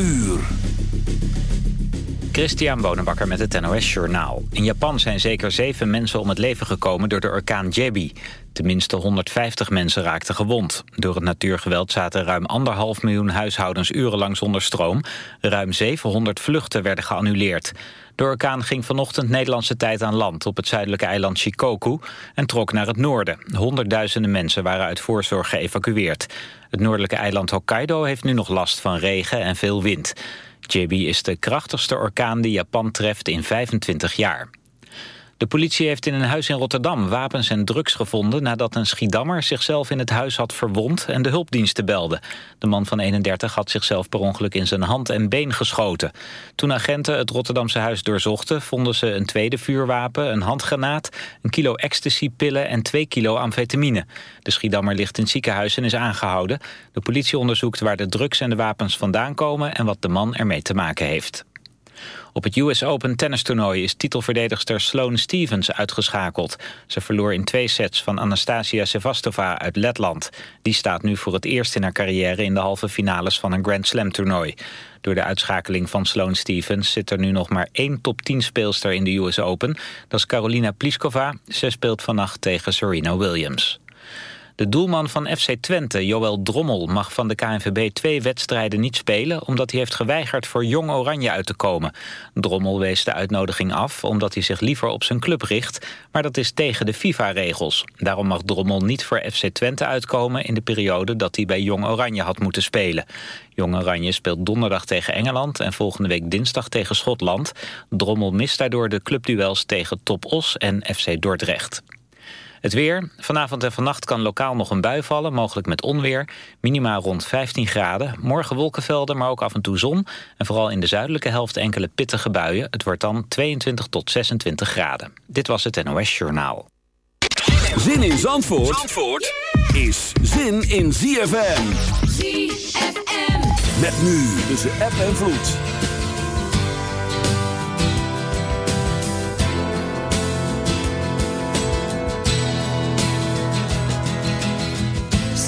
uur. Christian Bonenbakker met het NOS Journaal. In Japan zijn zeker zeven mensen om het leven gekomen door de orkaan Jebi. Tenminste 150 mensen raakten gewond. Door het natuurgeweld zaten ruim anderhalf miljoen huishoudens urenlang zonder stroom. Ruim 700 vluchten werden geannuleerd. De orkaan ging vanochtend Nederlandse tijd aan land op het zuidelijke eiland Shikoku en trok naar het noorden. Honderdduizenden mensen waren uit voorzorg geëvacueerd. Het noordelijke eiland Hokkaido heeft nu nog last van regen en veel wind. Jebi is de krachtigste orkaan die Japan treft in 25 jaar. De politie heeft in een huis in Rotterdam wapens en drugs gevonden... nadat een Schiedammer zichzelf in het huis had verwond en de hulpdiensten belde. De man van 31 had zichzelf per ongeluk in zijn hand en been geschoten. Toen agenten het Rotterdamse huis doorzochten... vonden ze een tweede vuurwapen, een handgranaat... een kilo ecstasypillen en twee kilo amfetamine. De Schiedammer ligt in het ziekenhuis en is aangehouden. De politie onderzoekt waar de drugs en de wapens vandaan komen... en wat de man ermee te maken heeft. Op het US Open tennistoernooi is titelverdedigster Sloane Stevens uitgeschakeld. Ze verloor in twee sets van Anastasia Sevastova uit Letland. Die staat nu voor het eerst in haar carrière in de halve finales van een Grand Slam toernooi. Door de uitschakeling van Sloane Stevens zit er nu nog maar één top 10 speelster in de US Open. Dat is Carolina Pliskova. Ze speelt vannacht tegen Serena Williams. De doelman van FC Twente, Joël Drommel, mag van de KNVB twee wedstrijden niet spelen... omdat hij heeft geweigerd voor Jong Oranje uit te komen. Drommel wees de uitnodiging af omdat hij zich liever op zijn club richt... maar dat is tegen de FIFA-regels. Daarom mag Drommel niet voor FC Twente uitkomen... in de periode dat hij bij Jong Oranje had moeten spelen. Jong Oranje speelt donderdag tegen Engeland... en volgende week dinsdag tegen Schotland. Drommel mist daardoor de clubduels tegen Top Os en FC Dordrecht. Het weer. Vanavond en vannacht kan lokaal nog een bui vallen, mogelijk met onweer. Minima rond 15 graden. Morgen wolkenvelden, maar ook af en toe zon. En vooral in de zuidelijke helft enkele pittige buien. Het wordt dan 22 tot 26 graden. Dit was het NOS Journaal. Zin in Zandvoort, Zandvoort is zin in ZFM. ZFM. Met nu tussen app en vloed.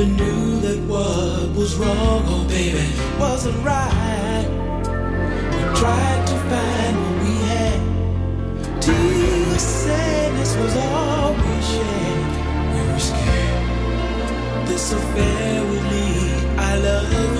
Never knew that what was wrong, oh baby, wasn't right. We tried to find what we had. Tears, sadness was all we shared. We were scared this affair would lead I love into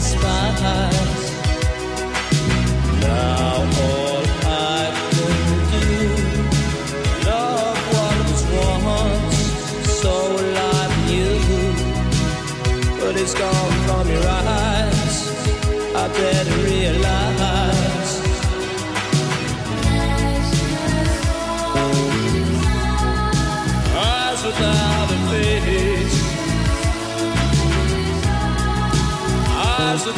despise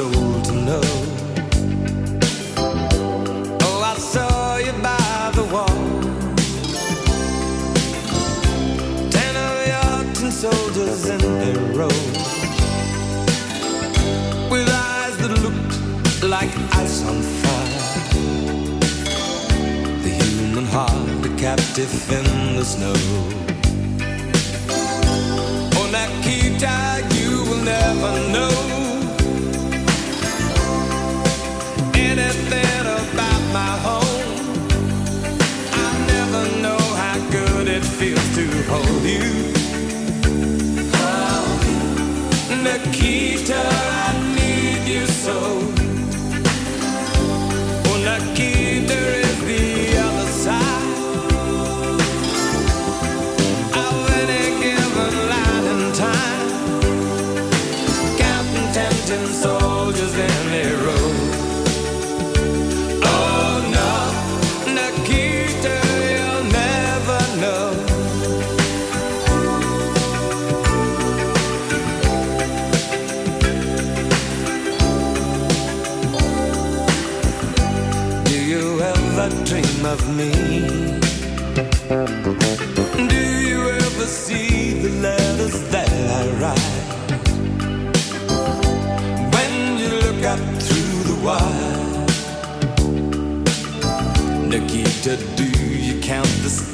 soul to know. Oh, I saw you by the wall. Ten of your ten soldiers in their row. With eyes that looked like ice on fire. The human heart, a captive in the snow. Oh, Nikita, you will never know. to hold you.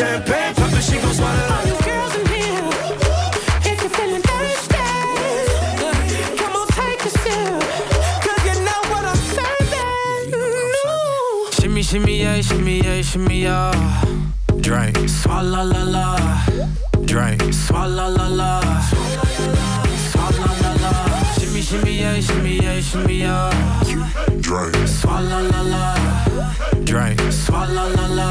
Champagne pop it, she gon' swallow that. Girls in here, if you're feeling thirsty, come on, take a sip, 'cause you know what I'm serving. Shimmy, shimmy, yeah, shimmy, yeah, shimmy, yeah. Drink, swalla la la. Drink, swalla la la. Swalla la la. Shimmy, shimmy, yeah, shimmy, yeah, shimmy, yeah. Drake. Swalla la la. Drink, swalla la la.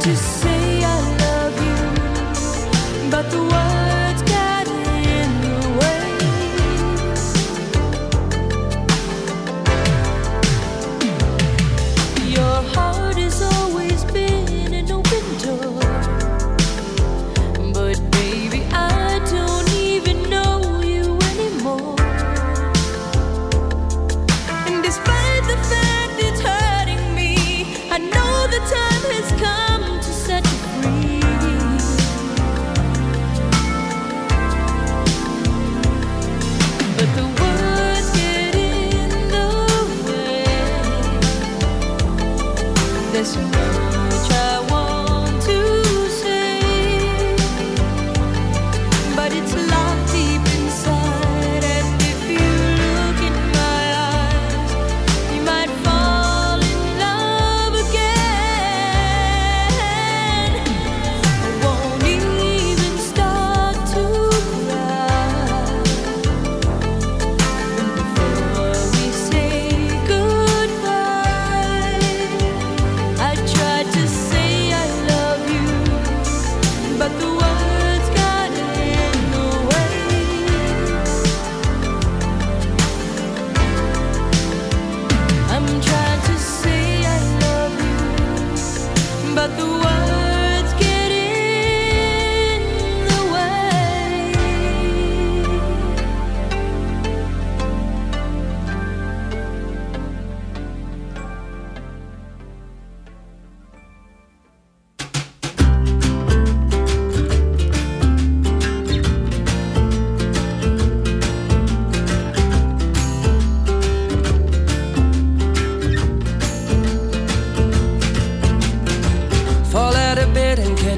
to say I love you, but the words.